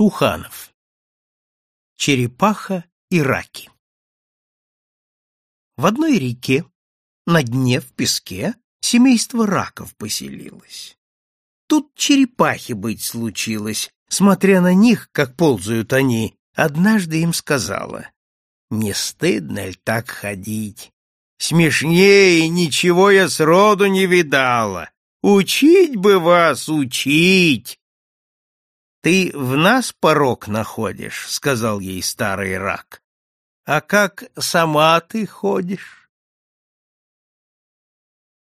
Суханов. Черепаха и раки. В одной реке, на дне в песке, семейство раков поселилось. Тут черепахи быть случилось, смотря на них, как ползают они, однажды им сказала, «Не стыдно ли так ходить? Смешнее ничего я сроду не видала. Учить бы вас, учить!» «Ты в нас порог находишь», — сказал ей старый рак. «А как сама ты ходишь?»